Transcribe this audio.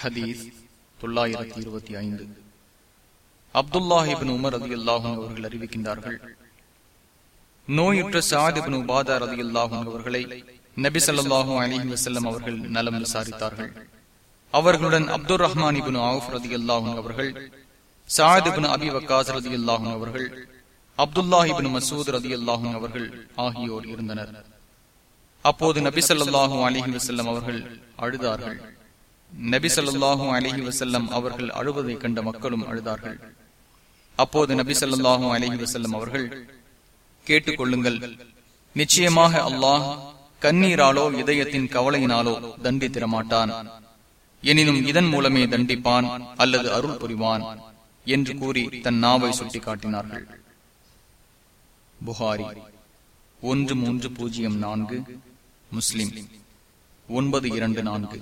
ஹதீஸ் தொள்ளாயிரத்தி இருபத்தி ஐந்து. அப்துல்லாஹிபின் உமர் அதி அல்லாஹும் அவர்கள் அறிவிக்கின்றார்கள். நோயுற்ற சாதிபின் உபாதார் அதி அல்லாஹும் அவர்களை நபி சொல்லாஹு அலி வசல்லம் அவர்கள் நலம் விசாரித்தார்கள். அவர்களுடன் அப்துல் ரஹ்மான் இபின் ஆஃப் ரதி அல்லாஹும் அவர்கள் சாதிபின் அபி வக்காஸ் ரதி அல்லாஹும் அவர்கள் அப்துல்லாஹிபின் மசூத் ரதி அல்லாஹும் அவர்கள் ஆகியோர் இருந்தனர். அப்போது நபி சொல்லாஹு அலிஹி வசல்லம் அவர்கள் அழுதார்கள். நபி சொல்லாஹும் அலஹி வசல்லம் அவர்கள் அழுவதை கண்ட மக்களும் அழுதார்கள். அப்போது நபி சொல்லாஹும் அலஹி வசல்லம் அவர்கள் கேட்டுக்கொள்ளுங்கள். நிச்சயமாக அல்லாஹ் கண்ணீராலோ இதயத்தின் கவலையினாலோ தண்டித்திட மாட்டான் எனினும் இதன் மூலமே தண்டிப்பான் அல்லது அருள் புரிவான் என்று கூறி தன் நாவை சுட்டி காட்டினார்கள் புகாரி ஒன்று மூன்று பூஜ்ஜியம் நான்கு முஸ்லிம் ஒன்பது இரண்டு நான்கு.